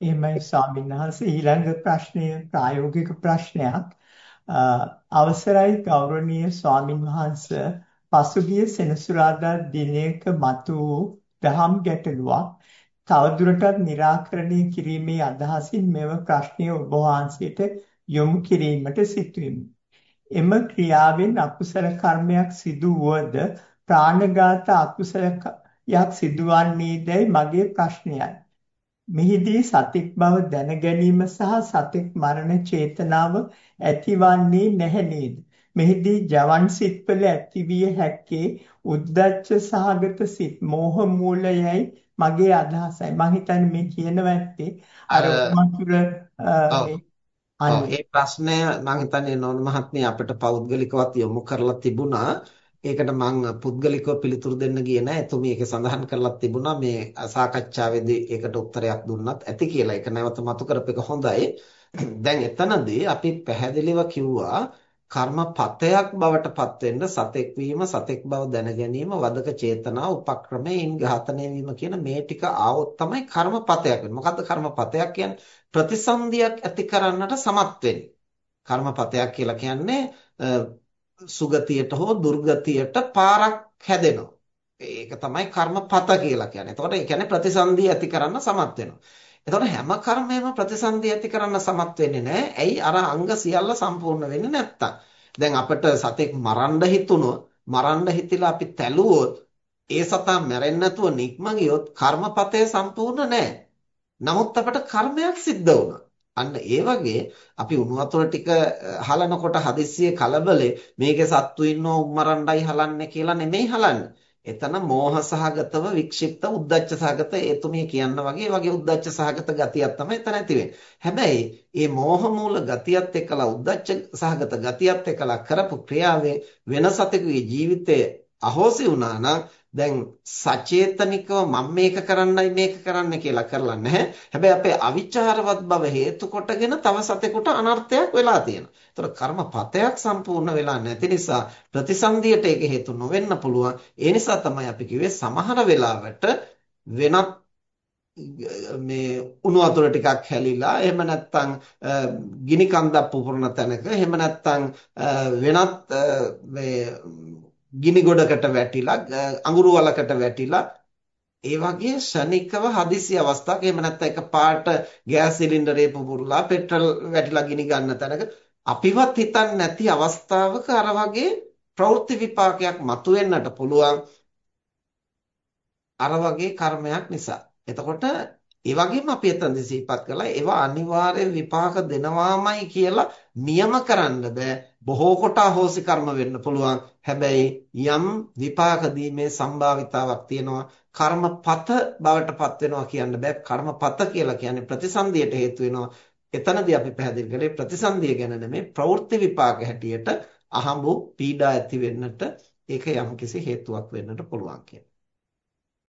එහෙමයි ස්වාමීන් වහන්සේ ඊළඟ ප්‍රශ්නය ප්‍රායෝගික ප්‍රශ්නයක් අවසරයි ගෞරවනීය ස්වාමින් වහන්සේ පසුගිය සෙනසුරාදා දිනයක මතු වූ දහම් ගැටලුවක් තවදුරටත් निराකරණය කිරීමේ අදහසින් මෙම ප්‍රශ්නය ඔබ වහන්සේට යොමු කිරීමට සිටුවෙමි. එම ක්‍රියාවෙන් අකුසල කර්මයක් සිදු වුවද ප්‍රාණඝාත අකුසලයක් සිදුවන්නේදයි මගේ ප්‍රශ්නයයි. මෙහිදී සතෙක් බව දැන ගැනීම සහ සතෙක් මරණ චේතනාව ඇතිවන්නේ නැහැ නේද? මෙහිදී ජවන් සිත්වල ඇතිවිය හැක්කේ උද්දච්ච සහගත සිත් මෝහ මූලයයි මගේ අදහසයි. මම හිතන්නේ මේ කියනවා ඇත්තේ අර මතුර ඒ ප්‍රශ්නය මම හිතන්නේ නෝන මහත්මිය අපිට පෞද්ගලිකවත් යොමු කරලා තිබුණා. ඒකට මම පුද්ගලිකව පිළිතුරු දෙන්න ගියේ නෑ. එතුමිය ඒක සඳහන් කරලා තිබුණා මේ සාකච්ඡාවේදී ඒකට උත්තරයක් දුන්නත් ඇති කියලා. ඒක නැවත මතු කරපේක හොඳයි. දැන් එතනදී අපි පැහැදිලිව කිව්වා කර්මපතයක් බවට පත් වෙන්න සතෙක් වීම සතෙක් බව දැන ගැනීම වදක චේතනා උපක්‍රමයෙන් ඝාතනය වීම කියන මේ ටික ආවොත් තමයි කර්මපතයක් වෙන්නේ. මොකද්ද කර්මපතයක් කියන්නේ? ප්‍රතිසන්දියක් ඇති කරන්නට සමත් වෙන්නේ. කර්මපතයක් කියලා කියන්නේ සුගතියට හෝ දුර්ගතියට පාරක් හැදෙනවා. ඒක තමයි කර්මපත කියලා කියන්නේ. එතකොට ඒ කියන්නේ ප්‍රතිසන්දිය ඇති කරන්න සමත් වෙනවා. එතකොට හැම කර්මයක්ම ප්‍රතිසන්දිය ඇති කරන්න සමත් වෙන්නේ නැහැ. ඇයි අර අංග සියල්ල සම්පූර්ණ වෙන්නේ නැත්තම්. දැන් අපිට සතෙක් මරන්න හිතුනොත් මරන්න හිතිලා අපි තැළුවොත් ඒ සතා මැරෙන්නේ නැතුව නික්ම ගියොත් කර්මපතය සම්පූර්ණ නැහැ. නමුත් අපට කර්මයක් සිද්ධ වුණා. අන්න ඒ වගේ අපි උණු වතුර ටික හලනකොට හදිස්සියේ කලබලේ මේකේ සත්තු ඉන්නෝ උම්මරණ්ඩයි හලන්නේ කියලා නෙමෙයි හලන්නේ. එතන මෝහ සහගතව වික්ෂිප්ත උද්දච්ච සහගත ඒතුමිය කියන්න වගේ වගේ උද්දච්ච සහගත ගතියක් තමයි එතන ඇති හැබැයි මේ මෝහ මූල ගතියත් එක්කලා උද්දච්ච සහගත ගතියත් එක්කලා කරපු ක්‍රියාවේ වෙනසතෙකුගේ ජීවිතය අහෝසි වුණා නම් දැන් සචේතනිකව මම මේක කරන්නයි මේක කරන්න කියලා කරලා නැහැ. හැබැයි අපේ අවිචාරවත් බව හේතු කොටගෙන තව සතෙකුට අනර්ථයක් වෙලා තියෙනවා. ඒතර කර්මපතයක් සම්පූර්ණ වෙලා නැති නිසා ප්‍රතිසන්දියට ඒක හේතු නොවෙන්න පුළුවන්. ඒ නිසා තමයි අපි කිව්වේ සමහර වෙලාවට වෙනත් මේ උණු වතුර ටිකක් හැලිලා එහෙම නැත්නම් ගිනි කන්දක් පුපුරන තැනක එහෙම නැත්නම් වෙනත් මේ ගිනි ගොඩකට වැටිලා අඟුරු වලකට වැටිලා ඒ වගේ ශනිකව හදිසි අවස්ථාවක් එහෙම නැත්නම් එක පාට ගෑස් සිලින්ඩරේ පුපුරලා පෙට්‍රල් වැටිලා ගිනි ගන්න තැනක අපිවත් හිතන්නේ නැති අවස්ථාවක අර වගේ ප්‍රවෘත්ති විපාකයක් මතුවෙන්නට පුළුවන් අර වගේ කර්මයක් නිසා. එතකොට ඒ වගේම අපි එතනදි සිහිපත් කළා ඒවා අනිවාර්යෙන් විපාක දෙනවාමයි කියලා නියම කරන්න බෑ. බොහෝ කොට අහෝසි කර්ම වෙන්න පුළුවන්. හැබැයි යම් විපාක දීමේ සම්භාවිතාවක් තියෙනවා. කර්මපත බවට පත් වෙනවා කියන්න බෑ. කර්මපත කියලා කියන්නේ ප්‍රතිසන්දියට හේතු වෙනවා. එතනදී අපි පැහැදිලි කළේ ප්‍රතිසන්දිය ගැන නෙමෙයි ප්‍රවෘත්ති විපාක හැටියට අහඹු පීඩා ඇති වෙන්නට ඒක යම්කිසි හේතුවක් වෙන්නට පුළුවන් කියන